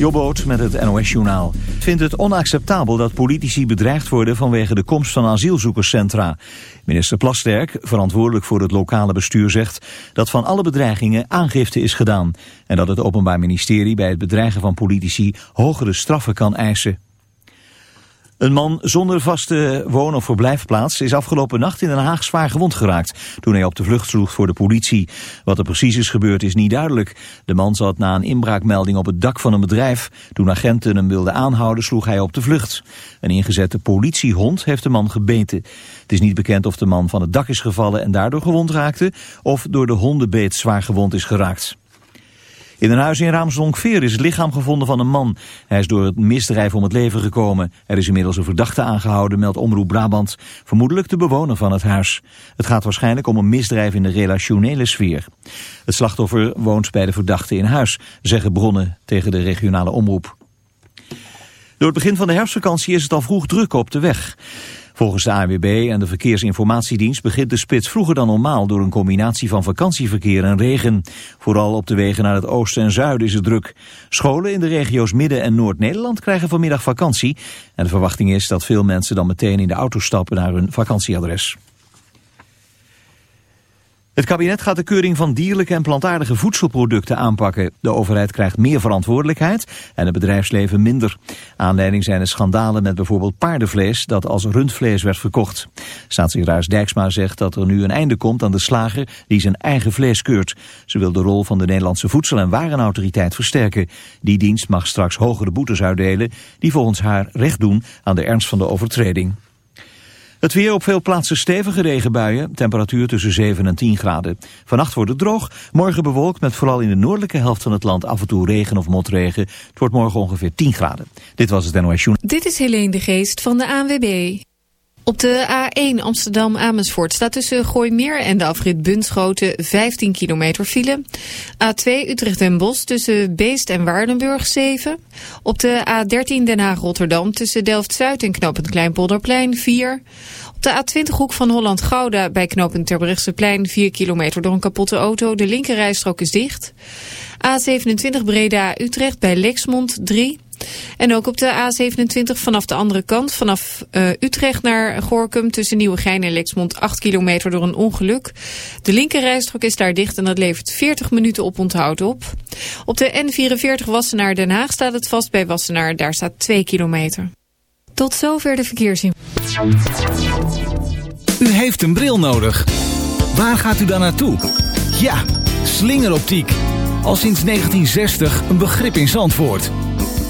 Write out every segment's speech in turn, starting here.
Jobboot met het NOS-journaal. vindt het onacceptabel dat politici bedreigd worden vanwege de komst van asielzoekerscentra. Minister Plasterk, verantwoordelijk voor het lokale bestuur, zegt dat van alle bedreigingen aangifte is gedaan. En dat het Openbaar Ministerie bij het bedreigen van politici hogere straffen kan eisen. Een man zonder vaste woon- of verblijfplaats is afgelopen nacht in Den Haag zwaar gewond geraakt toen hij op de vlucht sloeg voor de politie. Wat er precies is gebeurd is niet duidelijk. De man zat na een inbraakmelding op het dak van een bedrijf. Toen agenten hem wilden aanhouden sloeg hij op de vlucht. Een ingezette politiehond heeft de man gebeten. Het is niet bekend of de man van het dak is gevallen en daardoor gewond raakte of door de hondenbeet zwaar gewond is geraakt. In een huis in Raamsdonk-Veer is het lichaam gevonden van een man. Hij is door het misdrijf om het leven gekomen. Er is inmiddels een verdachte aangehouden, meldt Omroep Brabant. Vermoedelijk de bewoner van het huis. Het gaat waarschijnlijk om een misdrijf in de relationele sfeer. Het slachtoffer woont bij de verdachte in huis, zeggen bronnen tegen de regionale omroep. Door het begin van de herfstvakantie is het al vroeg druk op de weg. Volgens de ANWB en de Verkeersinformatiedienst begint de spits vroeger dan normaal door een combinatie van vakantieverkeer en regen. Vooral op de wegen naar het oosten en zuiden is het druk. Scholen in de regio's Midden- en Noord-Nederland krijgen vanmiddag vakantie. En de verwachting is dat veel mensen dan meteen in de auto stappen naar hun vakantieadres. Het kabinet gaat de keuring van dierlijke en plantaardige voedselproducten aanpakken. De overheid krijgt meer verantwoordelijkheid en het bedrijfsleven minder. Aanleiding zijn de schandalen met bijvoorbeeld paardenvlees dat als rundvlees werd verkocht. Staatssecretaris Dijksma zegt dat er nu een einde komt aan de slager die zijn eigen vlees keurt. Ze wil de rol van de Nederlandse Voedsel- en Warenautoriteit versterken. Die dienst mag straks hogere boetes uitdelen die volgens haar recht doen aan de ernst van de overtreding. Het weer op veel plaatsen stevige regenbuien, temperatuur tussen 7 en 10 graden. Vannacht wordt het droog, morgen bewolkt met vooral in de noordelijke helft van het land af en toe regen of motregen. Het wordt morgen ongeveer 10 graden. Dit was het NOS Journal. Dit is Helene de Geest van de ANWB. Op de A1 Amsterdam-Amersfoort staat tussen Gooimeer en de afrit Bunschoten 15 kilometer file. A2 Utrecht-Den Bosch tussen Beest en Waardenburg 7. Op de A13 Den Haag-Rotterdam tussen Delft-Zuid en Knopend Kleinpolderplein 4. Op de A20 hoek van Holland-Gouda bij Knopend Terbrechtseplein 4 kilometer door een kapotte auto. De linkerrijstrook is dicht. A27 Breda-Utrecht bij Lexmond 3. En ook op de A27 vanaf de andere kant, vanaf uh, Utrecht naar Gorkum tussen Nieuwegein en Lexmond 8 kilometer door een ongeluk. De linkerrijstrook is daar dicht en dat levert 40 minuten op onthoud op. Op de N44 Wassenaar Den Haag staat het vast bij Wassenaar, daar staat 2 kilometer. Tot zover de verkeersin. U heeft een bril nodig. Waar gaat u dan naartoe? Ja, slingeroptiek. Al sinds 1960 een begrip in Zandvoort.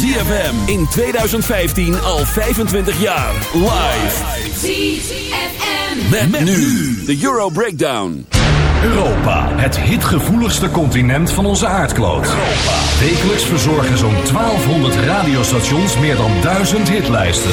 ZFM in 2015 al 25 jaar. Live. ZFM. Met, nu de Euro Breakdown. Europa, het hitgevoeligste continent van onze aardkloot. Wekelijks verzorgen zo'n 1200 radiostations meer dan 1000 hitlijsten.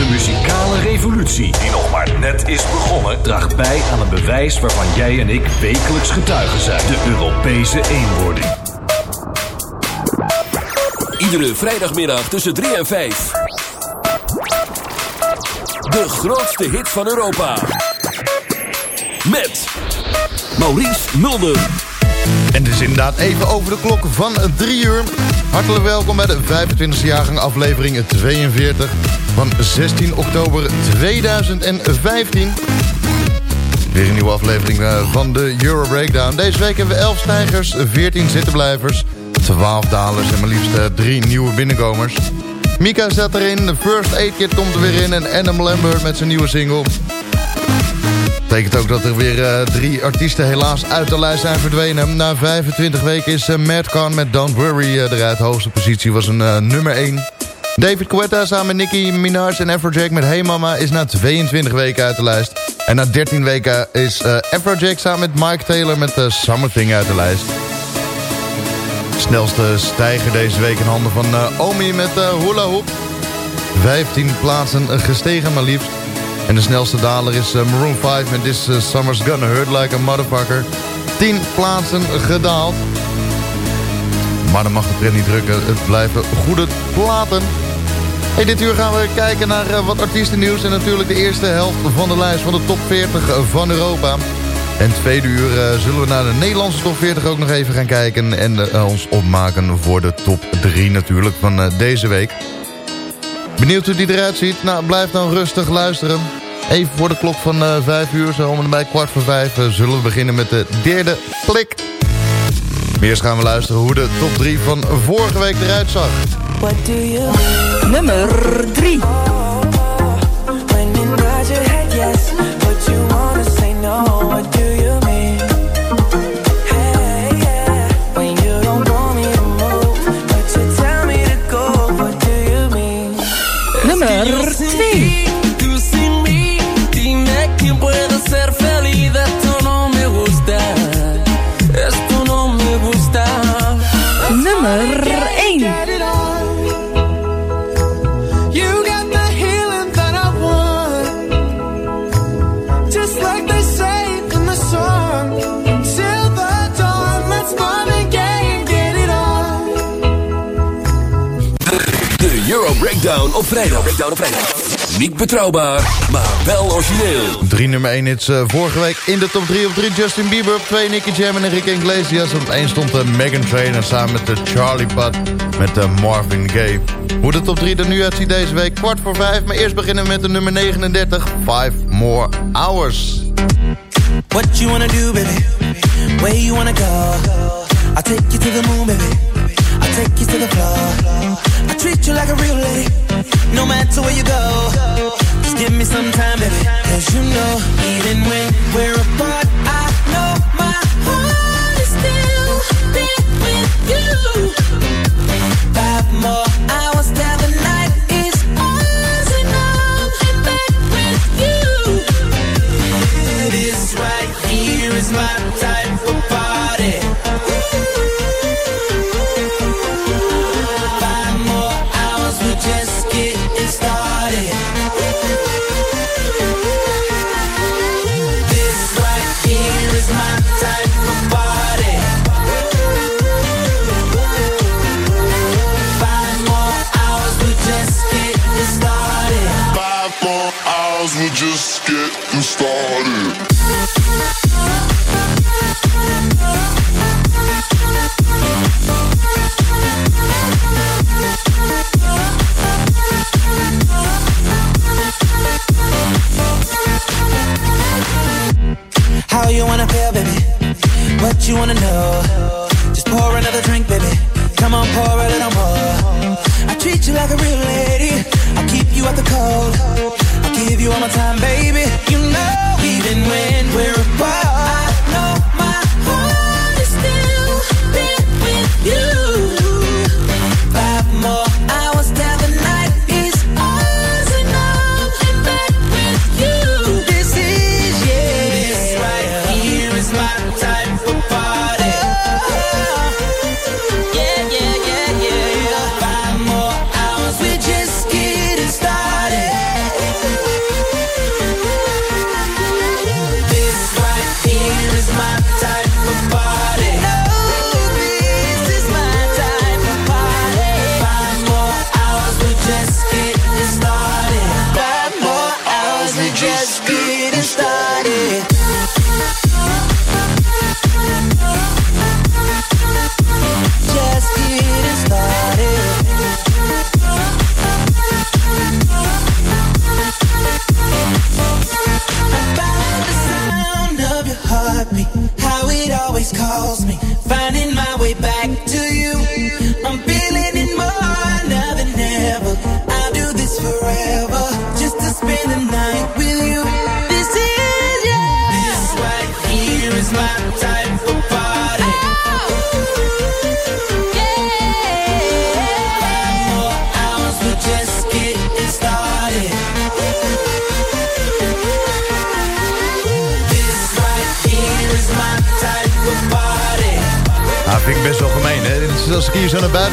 De muzikale revolutie, die nog maar net is begonnen, draagt bij aan een bewijs waarvan jij en ik wekelijks getuigen zijn: de Europese eenwording. Iedere vrijdagmiddag tussen 3 en 5. De grootste hit van Europa. Met Maurice Mulder. En het is inderdaad even over de klok van 3 uur. Hartelijk welkom bij de 25e jaargang aflevering 42 van 16 oktober 2015. Weer een nieuwe aflevering eh, van de Euro Breakdown. Deze week hebben we 11 stijgers, 14 zittenblijvers, 12 dalers en maar liefst 3 eh, nieuwe binnenkomers. Mika zat erin, de First Aid Kit komt er weer in en Adam Lambert met zijn nieuwe single. Betekent ook dat er weer uh, drie artiesten helaas uit de lijst zijn verdwenen. Na 25 weken is Kahn met Don't Worry uh, eruit. Hoogste positie was een nummer 1. David Guetta samen met Nicki Minaj en Afrojack met Hey Mama is na 22 weken uit de lijst. En na 13 weken is uh, Afrojack samen met Mike Taylor met uh, Summer Thing uit de lijst. Snelste stijger deze week in handen van uh, Omi met Hula Hoop. 15 plaatsen gestegen maar liefst. En de snelste daler is Maroon 5 met This Summer's Gonna Hurt Like a Motherfucker. 10 plaatsen gedaald. Maar dan mag de trend niet drukken. Het blijven goede platen. Dit uur gaan we kijken naar uh, wat artiestennieuws... en natuurlijk de eerste helft van de lijst van de top 40 van Europa. En tweede uur uh, zullen we naar de Nederlandse top 40 ook nog even gaan kijken... en ons opmaken voor de top 3 natuurlijk van deze week. Benieuwd hoe die eruit ziet? Nou, blijf dan rustig luisteren. Even voor de klok van 5 uur, zo om en bij kwart voor 5... zullen we beginnen met de derde klik. Eerst gaan we luisteren hoe de top 3 van vorige week eruit zag. What do you Nummer 3. Breakdown op vrijdag. Breakdown op vrijdag. Niet betrouwbaar, maar wel origineel. 3 nummer 1 hits uh, vorige week in de top 3 op 3 Justin Bieber. Op 2 Nicky Jam en Enrique Iglesias. Op 1 stond de uh, Megan Trainor samen met de Charlie Putt met de Marvin Gaye. Hoe de top 3 er nu uitziet deze week, kwart voor 5. Maar eerst beginnen we met de nummer 39, 5 More Hours. What you wanna do baby, where you wanna go. I'll take you to the moon baby. take you to the floor. I treat you like a real lady, no matter where you go. Just give me some time, baby. Cause you know, even when we're apart, I know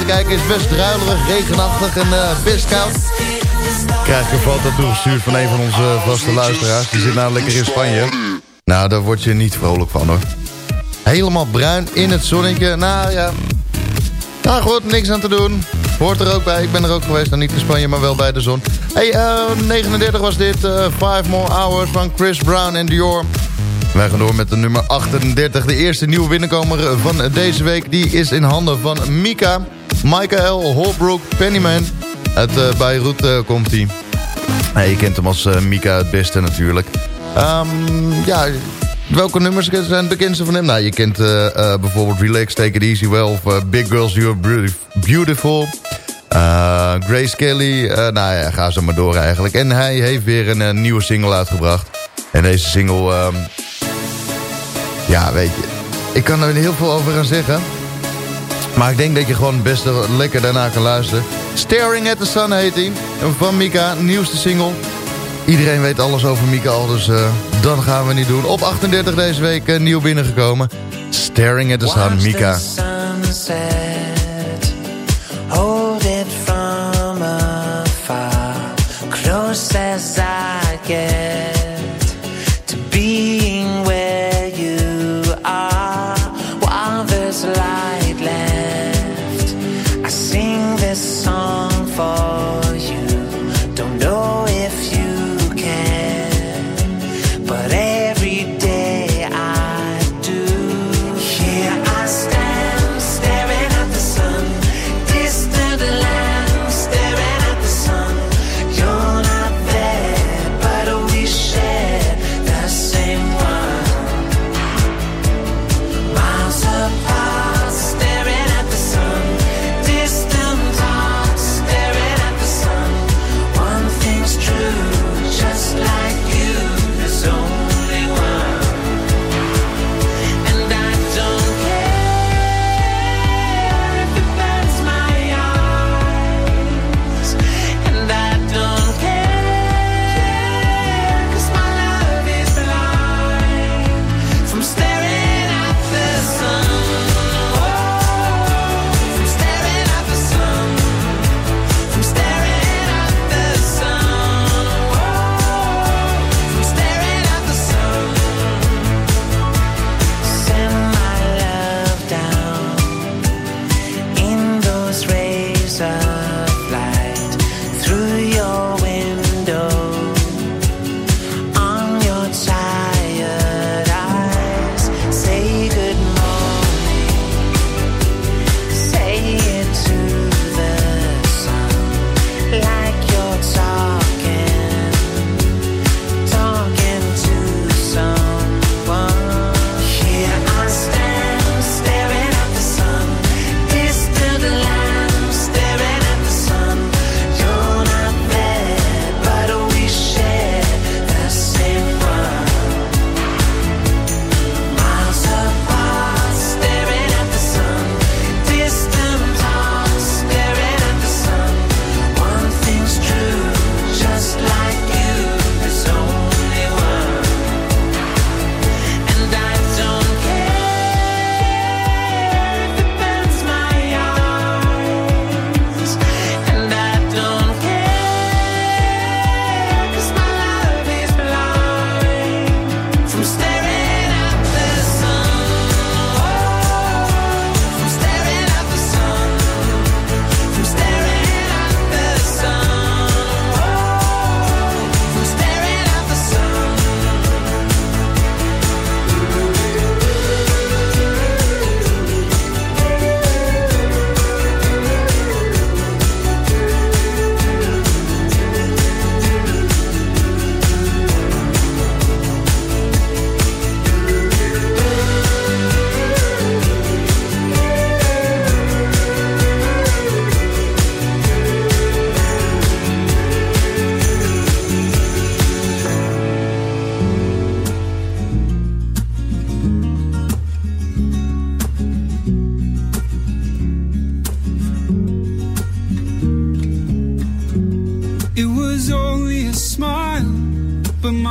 zo naar buiten kijk, is best druilerig, regenachtig en uh, best koud. Krijg ik een foto toegestuurd van een van onze vaste luisteraars. Die zit nou lekker in Spanje. Nou, daar word je niet vrolijk van hoor. Helemaal bruin in het zonnetje. Nou ja, nou goed, niks aan te doen. Hoort er ook bij. Ik ben er ook geweest, dan niet in Spanje, maar wel bij de zon. Hey, uh, eh, 39 was dit. Uh, Five More Hours van Chris Brown en Dior. Wij gaan door met de nummer 38. De eerste nieuwe binnenkomer van deze week. Die is in handen van Mika. Michael Holbrook Pennyman. Uit uh, Beirut uh, komt hij. Je kent hem als uh, Mika het beste natuurlijk. Um, ja, welke nummers zijn het bekendste van hem? Nou, je kent bijvoorbeeld Relax, Take It Easy Well... of Big Girls, You're Beautiful... Grace Kelly, nou ja, ga zo maar door eigenlijk. En hij heeft weer een nieuwe single uitgebracht. En deze single ehm, ja, weet je. Ik kan er heel veel over gaan zeggen. Maar ik denk dat je gewoon best lekker daarna kan luisteren. Staring at the Sun heet hij. Van Mika, nieuwste single. Iedereen weet alles over Mika al, dus uh, dan gaan we niet doen. Op 38 deze week uh, nieuw binnengekomen. Staring at the Sun, Mika. Hold it from afar Close as I get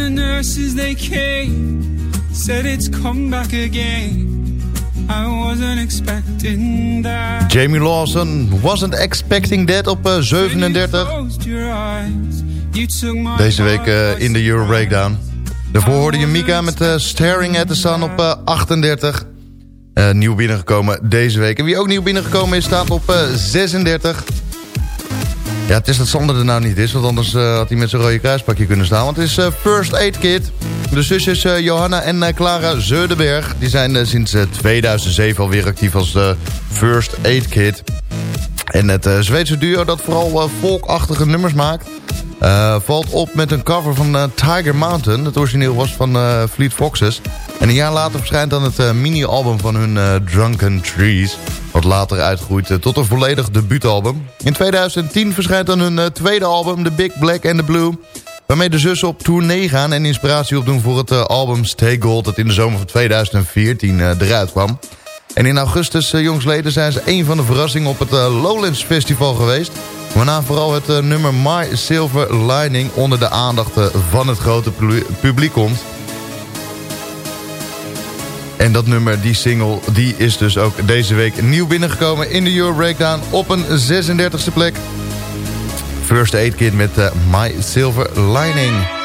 The nurses they came, said it's come back again. I wasn't expecting that. Jamie Lawson wasn't expecting that op uh, 37. Closed your eyes, you took my Deze week uh, heart in de Euro Breakdown. Daarvoor hoorde je Mika met uh, Staring at the Sun op uh, 38. Uh, nieuw binnengekomen deze week. En wie ook nieuw binnengekomen is, staat op uh, 36. Ja, het is dat Sander er nou niet is, want anders uh, had hij met zijn rode kruispakje kunnen staan. Want het is uh, First Aid Kit. De zusjes uh, Johanna en Clara Zeudenberg. Die zijn sinds 2007 alweer actief als First Aid Kit. En het Zweedse duo dat vooral volkachtige nummers maakt... valt op met een cover van Tiger Mountain. Het origineel was van Fleet Foxes. En een jaar later verschijnt dan het mini-album van hun Drunken Trees... Wat later uitgroeit tot een volledig debuutalbum. In 2010 verschijnt dan hun tweede album, The Big Black and the Blue. Waarmee de zussen op tournee gaan en inspiratie opdoen voor het album Stay Gold... dat in de zomer van 2014 eruit kwam. En in augustus, jongsleden, zijn ze een van de verrassingen op het Lowlands Festival geweest. Waarna vooral het nummer My Silver Lining onder de aandacht van het grote publiek komt... En dat nummer, die single, die is dus ook deze week nieuw binnengekomen in de Euro Breakdown op een 36e plek. First Aid Kit met My Silver Lining.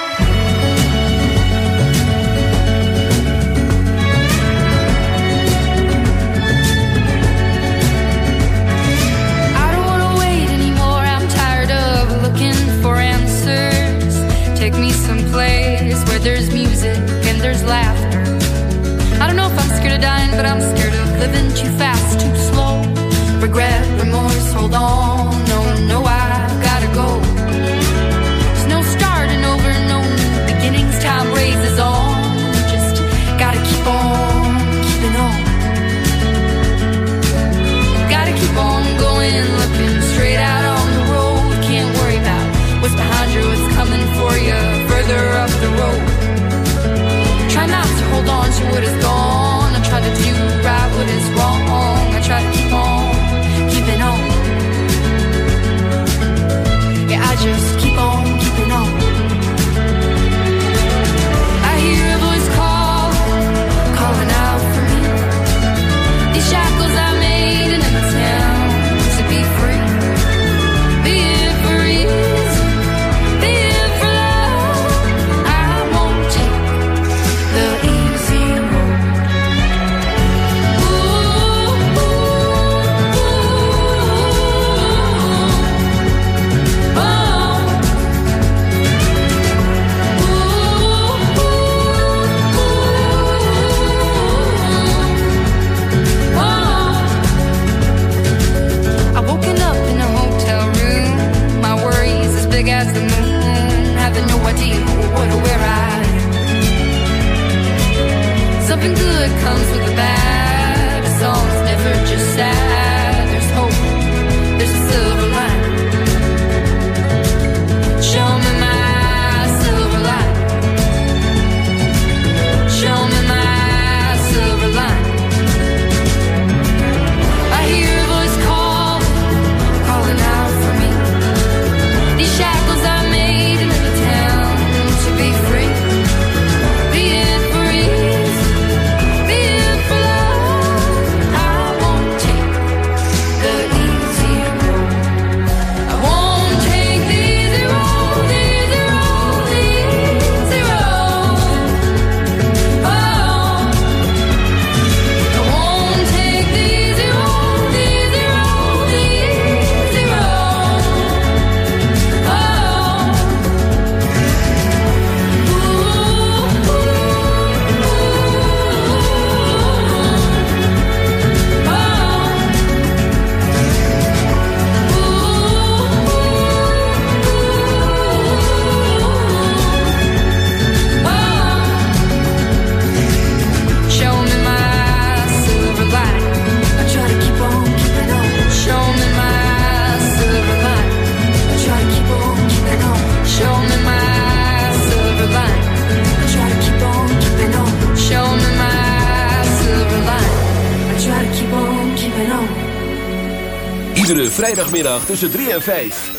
Iedere vrijdagmiddag tussen 3 en 5.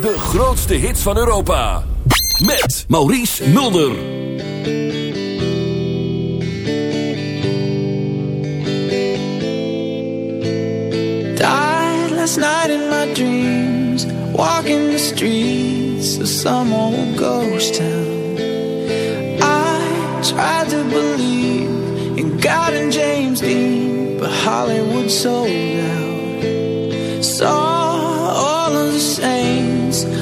De grootste hits van Europa. Met Maurice Mulder. Died last night in my dreams. Walking the streets of some old ghost town. I tried to believe in God and James Dean. But Hollywood sold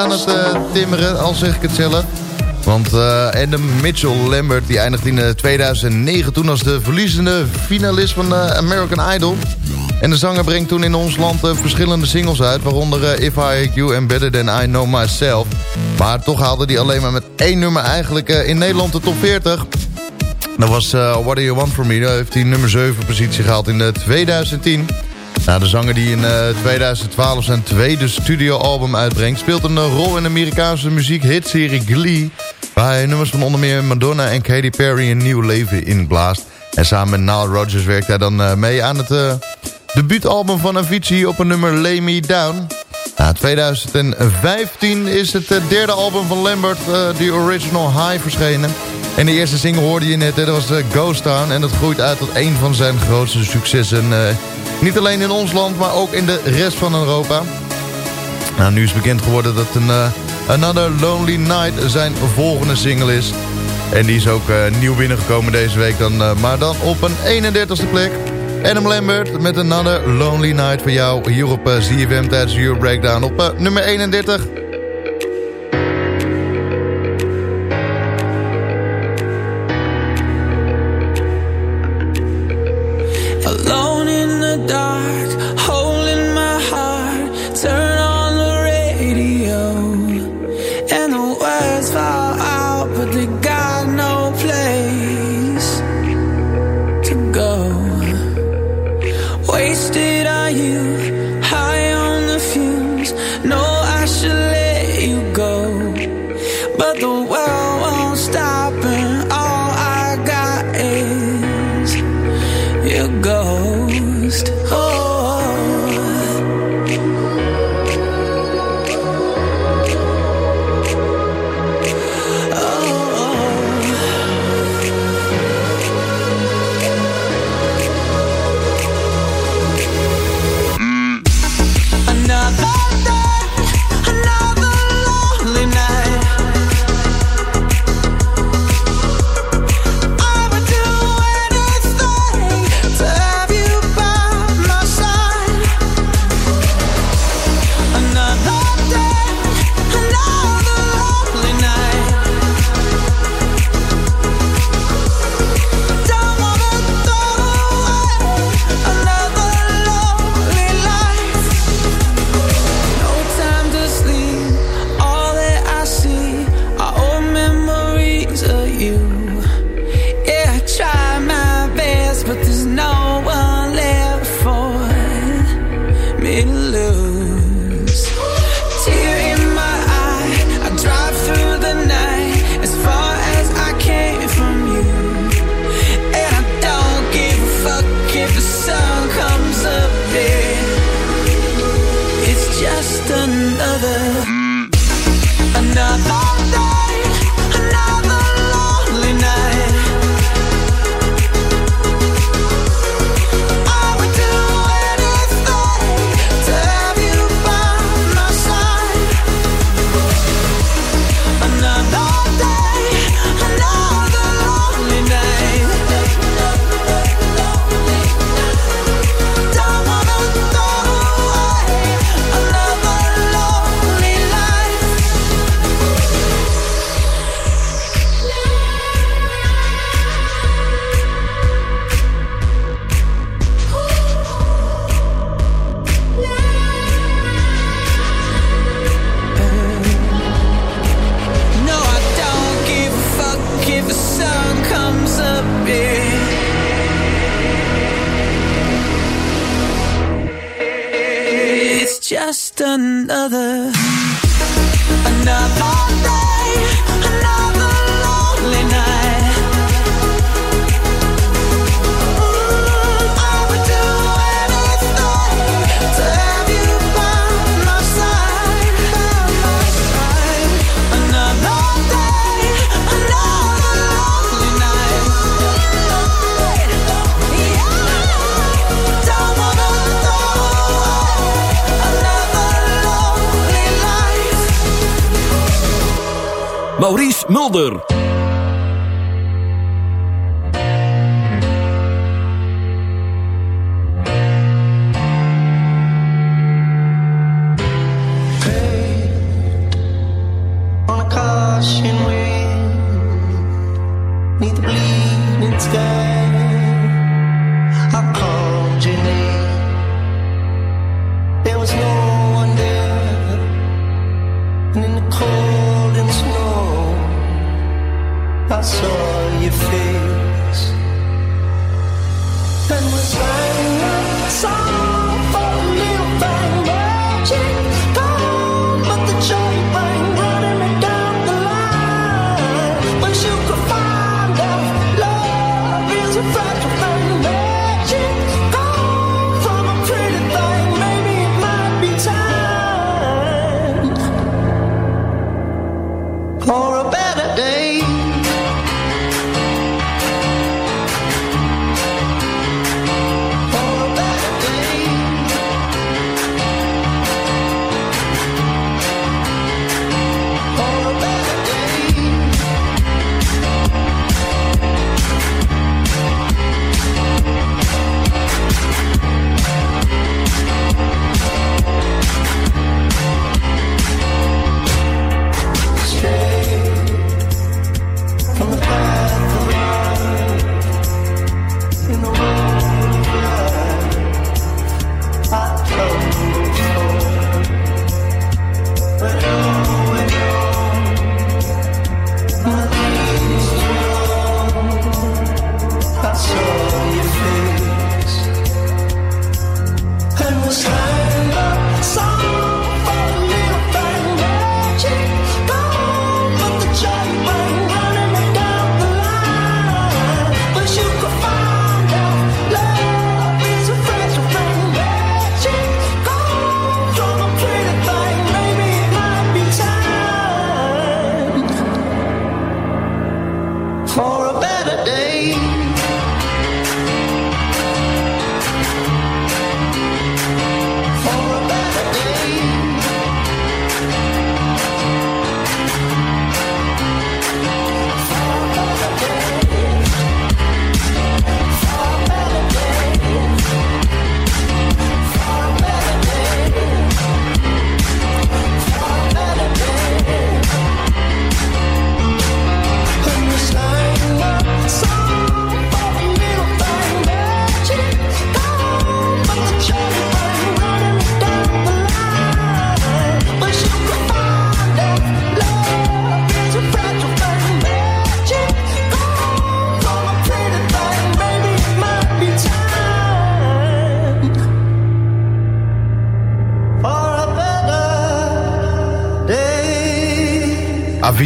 Aan het timmeren, al zeg ik het zelf. Want Adam Mitchell Lambert die eindigt in 2009 toen als de verliezende finalist van American Idol. En de zanger brengt toen in ons land verschillende singles uit... waaronder If I Hate You and Better Than I Know Myself. Maar toch haalde hij alleen maar met één nummer eigenlijk in Nederland de top 40... Dat was What Do You Want From Me. Daar heeft hij nummer 7 positie gehaald in 2010. Nou, de zanger die in uh, 2012 zijn tweede studioalbum uitbrengt... speelt een uh, rol in de Amerikaanse muziekhitserie Glee... waar hij nummers van onder meer Madonna en Katy Perry een nieuw leven inblaast. En samen met Nile Rodgers werkt hij dan uh, mee aan het debuutalbum van Avicii... op een nummer Lay Me Down... Nou, 2015 is het derde album van Lambert, The Original High, verschenen. En de eerste single hoorde je net, dat was Ghost Town. En dat groeit uit tot een van zijn grootste successen. Niet alleen in ons land, maar ook in de rest van Europa. Nou, nu is bekend geworden dat een uh, Another Lonely Night zijn volgende single is. En die is ook nieuw binnengekomen deze week dan. maar dan op een 31ste plek. Adam Lambert met Another Lonely Night voor jou hier op ZFM tijdens Euro Breakdown op nummer 31. Maurice Mulder.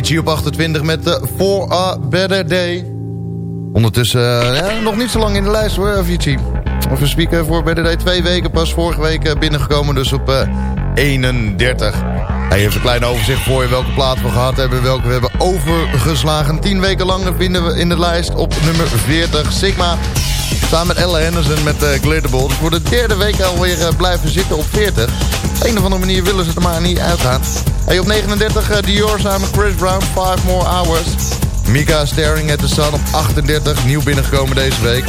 Avicii op 28 met de For a Better Day. Ondertussen uh, nog niet zo lang in de lijst hoor, Avicii. Of we spieken voor Better Day. Twee weken pas vorige week uh, binnengekomen, dus op uh, 31. Hij heeft een klein overzicht voor je welke plaat we gehad hebben, welke we hebben overgeslagen. Tien weken lang vinden we in de lijst op nummer 40 Sigma. Samen met Ella Henderson met uh, Glitterball. Dus voor de derde week alweer uh, blijven zitten op 40. Op een of andere manier willen ze er maar niet uitgaan. Hey, op 39 uh, Dior samen Chris Brown, 5 More Hours. Mika Staring at the Sun op 38, nieuw binnengekomen deze week.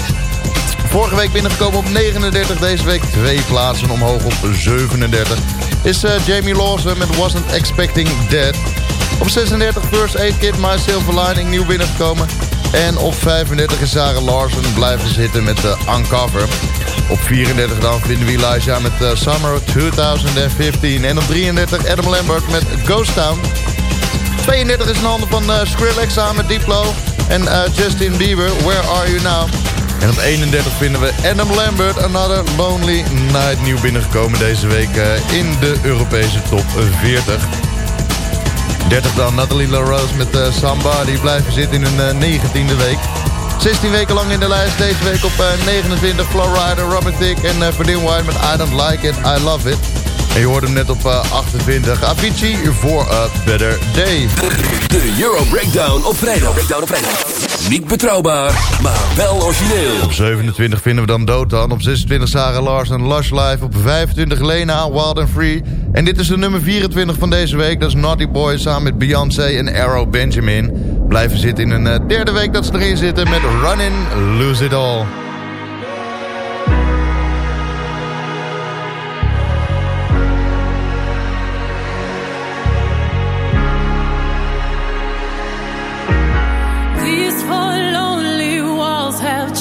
Vorige week binnengekomen op 39, deze week twee plaatsen omhoog op 37. Is Jamie Lawson met Wasn't Expecting Dead. Op 36 First Aid Kit, My Silver Lining, nieuw binnengekomen. En op 35 is Sarah Larsen blijven zitten met de Uncover. Op 34 dan vinden we Elijah met uh, Summer 2015. En op 33 Adam Lambert met Ghost Town. 32 is een handen van uh, Skrillex samen met Diplo. En uh, Justin Bieber, Where Are You Now? En op 31 vinden we Adam Lambert, Another Lonely Night. Nieuw binnengekomen deze week in de Europese top 40. 30 dan Natalie LaRose met uh, Somebody blijven zitten in een uh, 19e week. 16 weken lang in de lijst. Deze week op uh, 29 Flowrider, Robert Dick en uh, White met I Don't Like It, I Love It. En je hoort hem net op uh, 28. Avicii voor A Better Day. De Euro Breakdown op vrijdag. Breakdown op vrijdag. Niet betrouwbaar, maar wel origineel. Op 27 vinden we dan Dotan. Op 26 Sarah Larsen, Lush Life. Op 25 Lena, Wild and Free. En dit is de nummer 24 van deze week. Dat is Naughty Boy samen met Beyoncé en Arrow Benjamin. Blijven zitten in een uh, derde week dat ze erin zitten met Running Lose It All.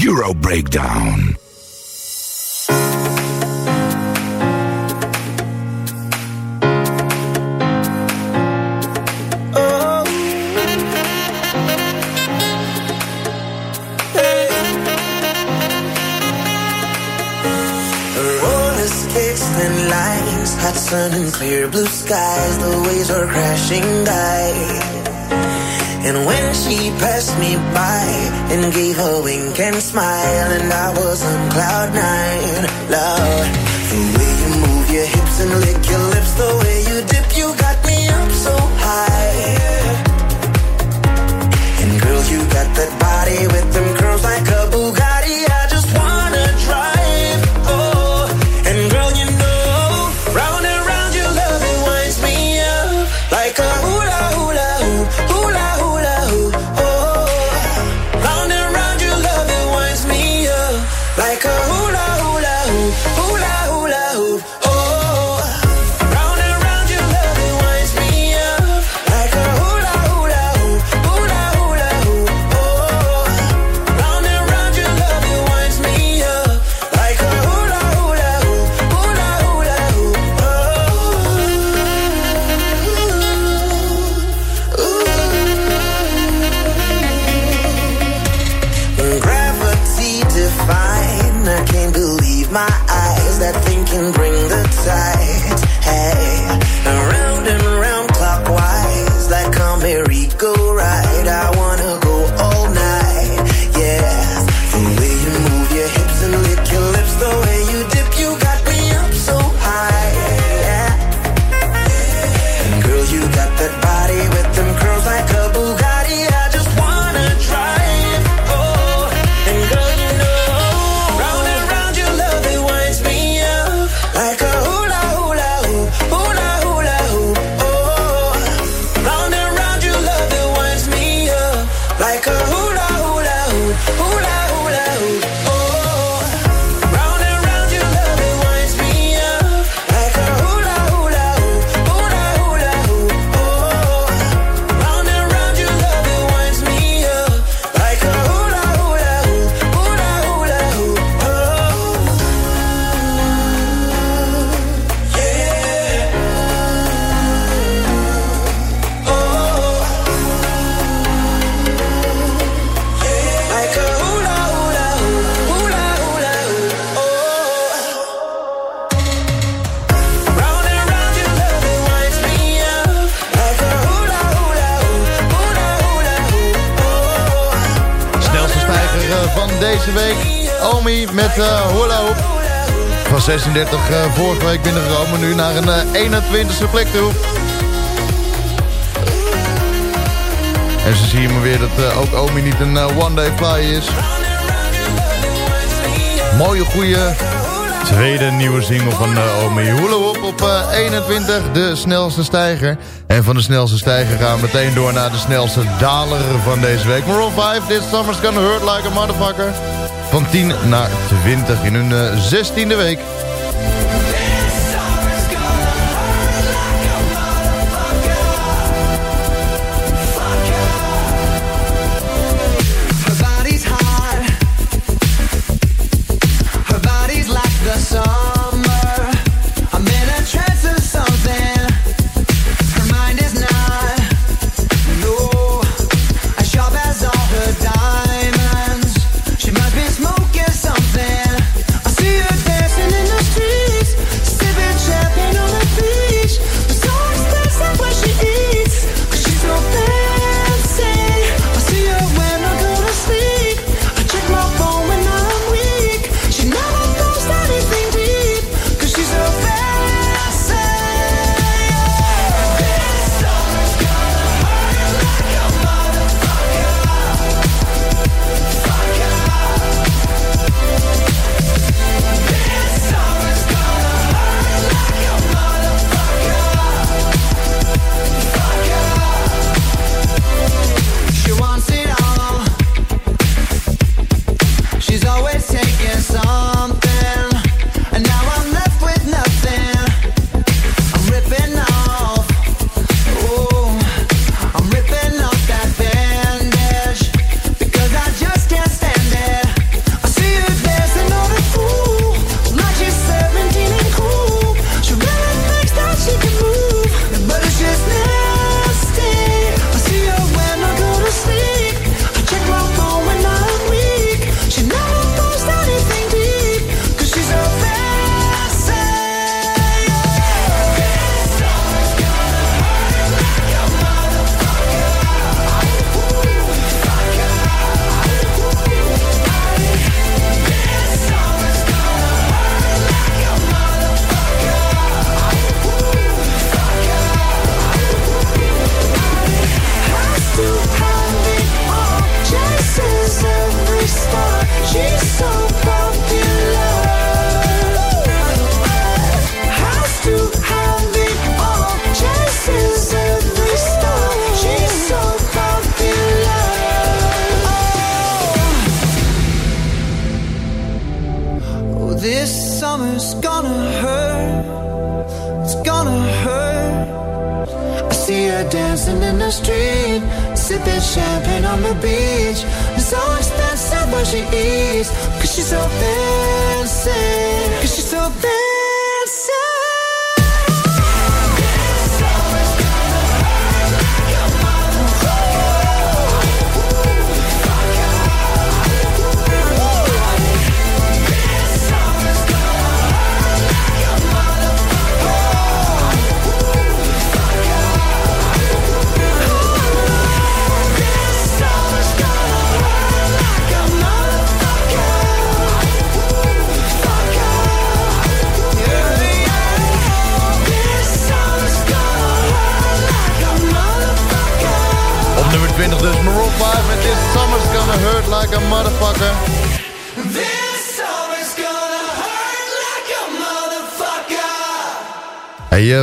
Euro Breakdown. And lines, hot sun and clear blue skies. The waves are crashing by. And when she passed me by and gave a wink and smile, and I was on cloud nine, love. 36 uh, vorige week binnengekomen. Nu naar een uh, 21ste plek toe. En ze zien me weer dat uh, ook Omi niet een one-day fly is. Mooie, goede tweede nieuwe single van Omi. Hula Hoop op 21, de snelste stijger. En van de snelste stijger gaan we meteen door naar de snelste daler van deze week. Maroon 5, This Summer's Gonna Hurt Like a Motherfucker. Van 10 naar 20 in hun 16e week. the beach. So expensive, where she eats. Cause she's so thin.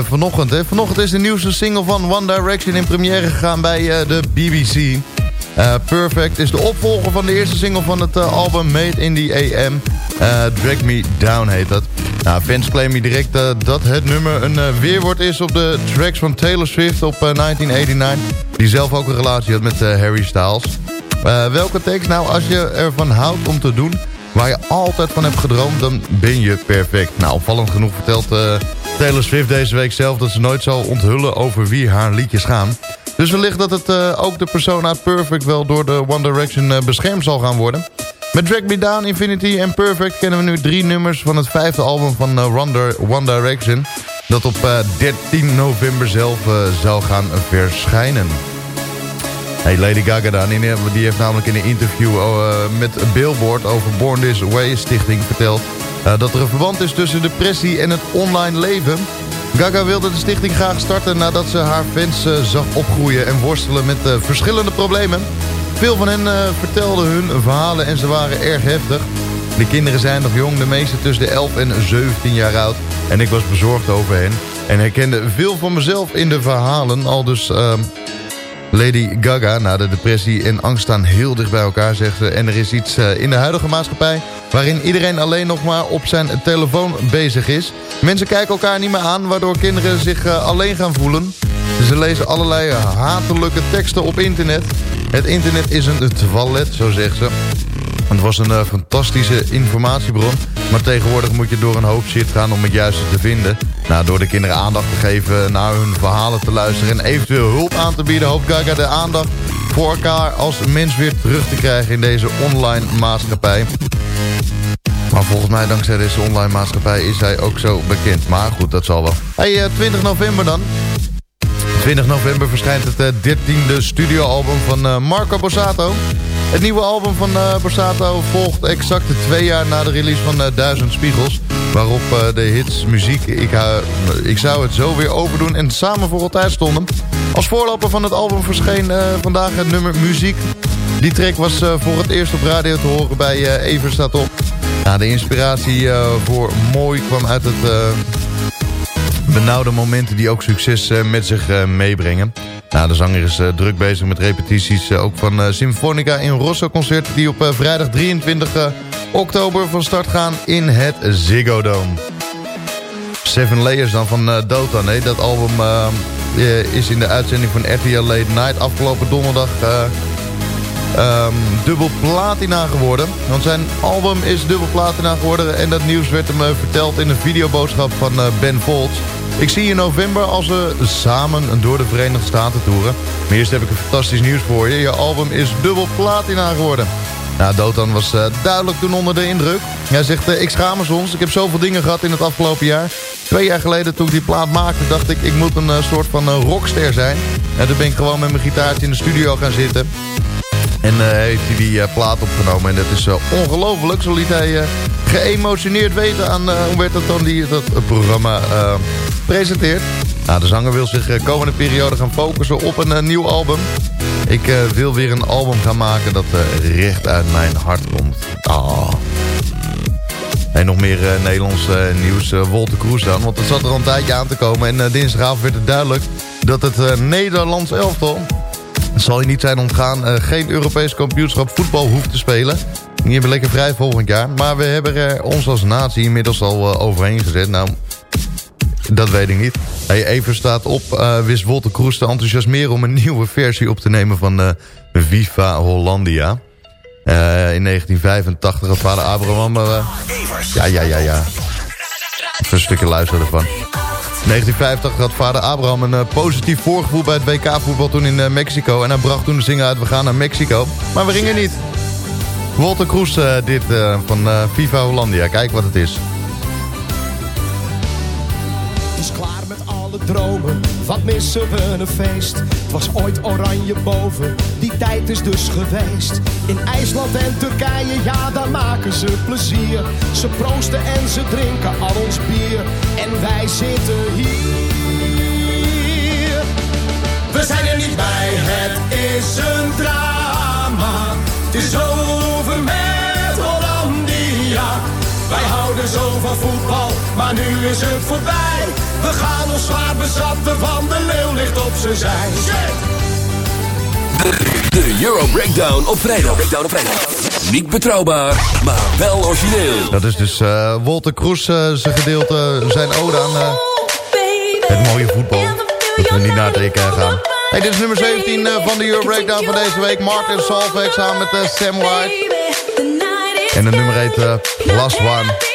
Vanochtend, hè? vanochtend is de nieuwste single van One Direction in première gegaan bij uh, de BBC. Perfect is de opvolger van de eerste single van het album Made in the AM. Drag Me Down heet dat. Nou, fans claimen direct dat het nummer een weerwoord is op de tracks van Taylor Swift op 1989. Die zelf ook een relatie had met Harry Styles. welke tekst? Nou, als je ervan houdt om te doen waar je altijd van hebt gedroomd, dan ben je perfect. Nou, opvallend genoeg vertelt Taylor Swift deze week zelf dat ze nooit zal onthullen over wie haar liedjes gaan. Dus wellicht dat het uh, ook de persona Perfect wel door de One Direction uh, beschermd zal gaan worden. Met Drag Me Down, Infinity en Perfect kennen we nu drie nummers van het vijfde album van uh, One Direction. Dat op 13 november zelf zal gaan verschijnen. Hey, Lady Gaga dan, die heeft namelijk in een interview met Billboard over Born This Way stichting verteld... dat er een verband is tussen depressie en het online leven... Gaga wilde de stichting graag starten nadat ze haar fans uh, zag opgroeien en worstelen met uh, verschillende problemen. Veel van hen vertelden hun verhalen en ze waren erg heftig. De kinderen zijn nog jong, de meeste tussen de 11 en 17 jaar oud. En ik was bezorgd over hen en herkende veel van mezelf in de verhalen. Al dus ehm, Lady Gaga, na de depressie en angst staan heel dicht bij elkaar, zegt ze. En er is iets in de huidige maatschappij waarin iedereen alleen nog maar op zijn telefoon bezig is. Mensen kijken elkaar niet meer aan, waardoor kinderen zich uh, alleen gaan voelen. Ze lezen allerlei hatelijke teksten op internet. Het internet is een toilet, zo zegt ze. Het was een uh, fantastische informatiebron. Maar tegenwoordig moet je door een hoop shit gaan om het juiste te vinden. Nou, door de kinderen aandacht te geven, naar hun verhalen te luisteren... en eventueel hulp aan te bieden... hoopt Gaga de aandacht voor elkaar als mens weer terug te krijgen... in deze online maatschappij. Maar volgens mij, dankzij deze online maatschappij, is hij ook zo bekend. Maar goed, dat zal wel. Hey, 20 eh, november dan. 20 november verschijnt het uh, eh, 13e studioalbum van uh, Marco Borsato. Het nieuwe album van uh, Borsato volgt exact twee jaar na de release van Duizend Spiegels. Waarop de hits Muziek, ik, ik zou het zo weer overdoen en Samen voor altijd stonden. Als voorloper van het album verscheen vandaag het nummer Muziek. Die track was voor het eerst op radio te horen bij Even staat op. De inspiratie voor Mooi kwam uit het benauwde momenten die ook succes uh, met zich meebrengen. Nou, de zanger is druk bezig met repetities ook van Symfonica in Rosso concert... die op vrijdag 23 oktober van start gaan in het Ziggo Dome. Seven Layers dan van uh, Dota. Nee, dat album is in de uitzending van RTL Late Night afgelopen donderdag um, dubbel platina geworden. Want zijn album is dubbel platina geworden. En dat nieuws werd hem uh, verteld in een videoboodschap van uh, Ben Foltz. Ik zie je in november als we samen door de Verenigde Staten toeren. Maar eerst heb ik een fantastisch nieuws voor je. Je album is dubbel platina geworden. Nou, Dotan was uh, duidelijk toen onder de indruk. Hij zegt, ik schaam me soms. Ik heb zoveel dingen gehad in het afgelopen jaar. Twee jaar geleden toen ik die plaat maakte, dacht ik... ik moet een soort van rockster zijn. En toen ben ik gewoon met mijn gitaartje in de studio gaan zitten. En uh, heeft hij die uh, plaat opgenomen. En dat is uh, ongelooflijk. Zo liet hij geëmotioneerd weten aan het dan die dat programma presenteert. Nou, de zanger wil zich komende periode gaan focussen op een nieuw album. Ik wil weer een album gaan maken dat recht uit mijn hart komt. Oh. En nog meer Nederlands nieuws. Wolter Kroes dan. Want het zat er al een tijdje aan te komen. En dinsdagavond werd het duidelijk dat het Nederlands elftal het zal je niet zijn ontgaan. Uh, geen Europees kampioenschap voetbal hoeft te spelen. Die hebben lekker vrij volgend jaar. Maar we hebben er ons als natie inmiddels al uh, overheen gezet. Nou, dat weet ik niet. Hey, even staat op, uh, wist Wolter Kroes te enthousiasmeren... om een nieuwe versie op te nemen van Viva Hollandia. in 1985 had vader Abraham... ja, ja, ja, ja. Even een stukje luisteren ervan. 1950 had vader Abraham een uh, positief voorgevoel bij het WK-voetbal toen in uh, Mexico. En hij bracht toen de zingen uit, we gaan naar Mexico. Maar we gingen niet. Walter Kroes uh, dit van FIFA Hollandia. Kijk wat het is. is klaar dromen, wat missen we een feest. Het was ooit oranje boven, die tijd is dus geweest. In IJsland en Turkije, ja daar maken ze plezier. Ze proosten en ze drinken al ons bier. En wij zitten hier. We zijn er niet bij, het is een drama. Het is over met Hollandia. Wij houden zo van voetbal, maar nu is het voorbij. We gaan ons zwaar bezatten van de leeuw ligt op zijn zij. Shit! De Euro Breakdown op vrijdag. Breakdown op vrijdag. Niet betrouwbaar, maar wel origineel. Dat is dus uh, Walter Kroes, uh, zijn gedeelte, zijn ode aan uh, het mooie voetbal. Dat we niet naar het EK gaan. Hey, dit is nummer 17 van de Euro Breakdown van deze week. Martin Solveig samen met Sam White. En het nummer heet Last One.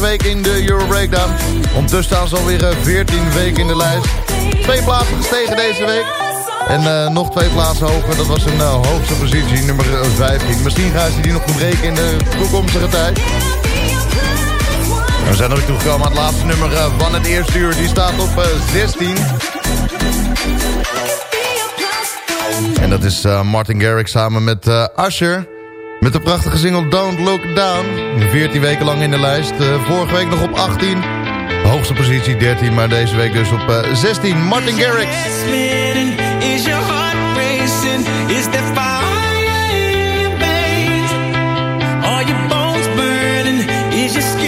Week in de Euro Breakdown. Ondertussen staan ze alweer 14 eh, weken in de lijst. Twee plaatsen gestegen deze week. En nog twee plaatsen hoger. Dat was een hoogste positie, nummer 15. Misschien gaan ze die nog verbreken in de toekomstige tijd. we zijn nog toegekomen aan het laatste nummer van het eerste uur. Die staat op 16. En dat is Martin Garrix samen met Usher. Met de prachtige single Don't Look Down. 14 weken lang in de lijst. Uh, vorige week nog op 18. Hoogste positie 13, maar deze week dus op uh, 16. Martin Garrix. Is your heart racing? Is that fire in your veins? Are your bones burning? Is your skin